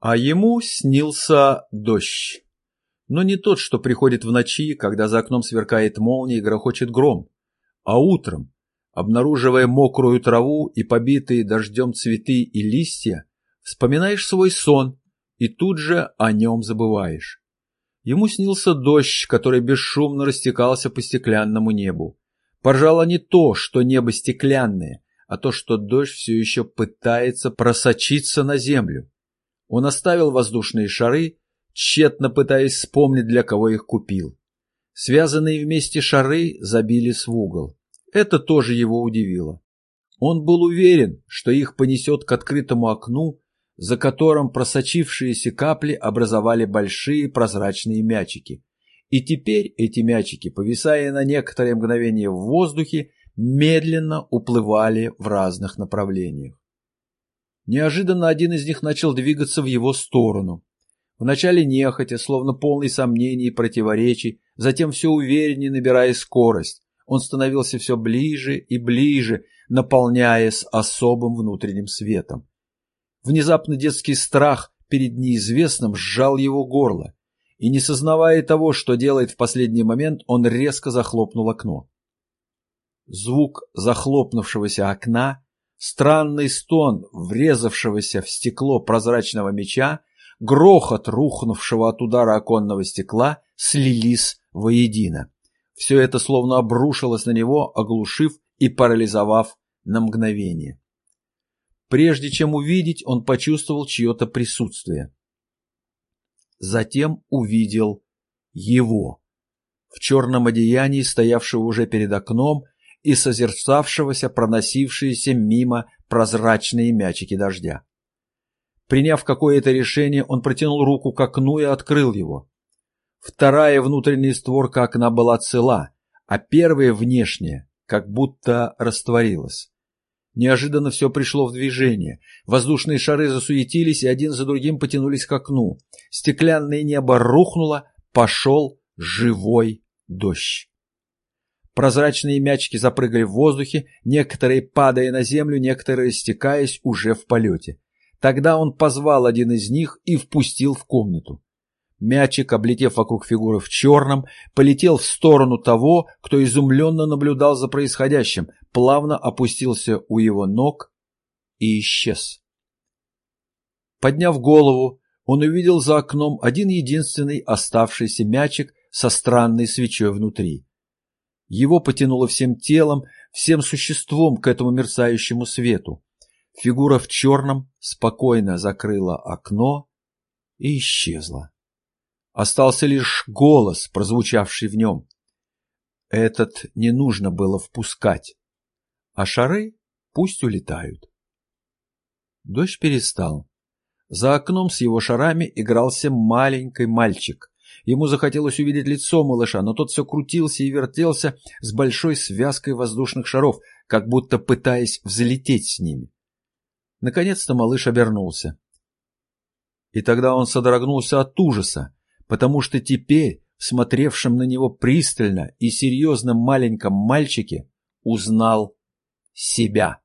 А ему снился дождь. Но не тот, что приходит в ночи, когда за окном сверкает молния и грохочет гром, а утром, обнаруживая мокрую траву и побитые дождем цветы и листья, вспоминаешь свой сон и тут же о нем забываешь. Ему снился дождь, который бесшумно растекался по стеклянному небу. Пожалуй, не то, что небо стеклянное, а то, что дождь все еще пытается просочиться на землю. Он оставил воздушные шары, тщетно пытаясь вспомнить, для кого их купил. Связанные вместе шары забились в угол. Это тоже его удивило. Он был уверен, что их понесет к открытому окну, за которым просочившиеся капли образовали большие прозрачные мячики. И теперь эти мячики, повисая на некоторое мгновение в воздухе, медленно уплывали в разных направлениях. Неожиданно один из них начал двигаться в его сторону. Вначале нехотя, словно полный сомнений и противоречий, затем все увереннее набирая скорость. Он становился все ближе и ближе, наполняясь особым внутренним светом. Внезапно детский страх перед неизвестным сжал его горло, и, не сознавая того, что делает в последний момент, он резко захлопнул окно. Звук захлопнувшегося окна Странный стон врезавшегося в стекло прозрачного меча, грохот рухнувшего от удара оконного стекла слились воедино. Все это словно обрушилось на него, оглушив и парализовав на мгновение. Прежде чем увидеть, он почувствовал чье-то присутствие. Затем увидел его. В черном одеянии, стоявшего уже перед окном и созерцавшегося проносившиеся мимо прозрачные мячики дождя. Приняв какое-то решение, он протянул руку к окну и открыл его. Вторая внутренняя створка окна была цела, а первая внешняя как будто растворилась. Неожиданно все пришло в движение. Воздушные шары засуетились и один за другим потянулись к окну. Стеклянное небо рухнуло, пошел живой дождь. Прозрачные мячики запрыгали в воздухе, некоторые падая на землю, некоторые стекаясь уже в полете. Тогда он позвал один из них и впустил в комнату. Мячик, облетев вокруг фигуры в черном, полетел в сторону того, кто изумленно наблюдал за происходящим, плавно опустился у его ног и исчез. Подняв голову, он увидел за окном один единственный оставшийся мячик со странной свечой внутри. Его потянуло всем телом, всем существом к этому мерцающему свету. Фигура в черном спокойно закрыла окно и исчезла. Остался лишь голос, прозвучавший в нем. Этот не нужно было впускать, а шары пусть улетают. Дождь перестал. За окном с его шарами игрался маленький мальчик. Ему захотелось увидеть лицо малыша, но тот все крутился и вертелся с большой связкой воздушных шаров, как будто пытаясь взлететь с ними. Наконец-то малыш обернулся. И тогда он содрогнулся от ужаса, потому что теперь, смотревшим на него пристально и серьезном маленьком мальчике, узнал себя.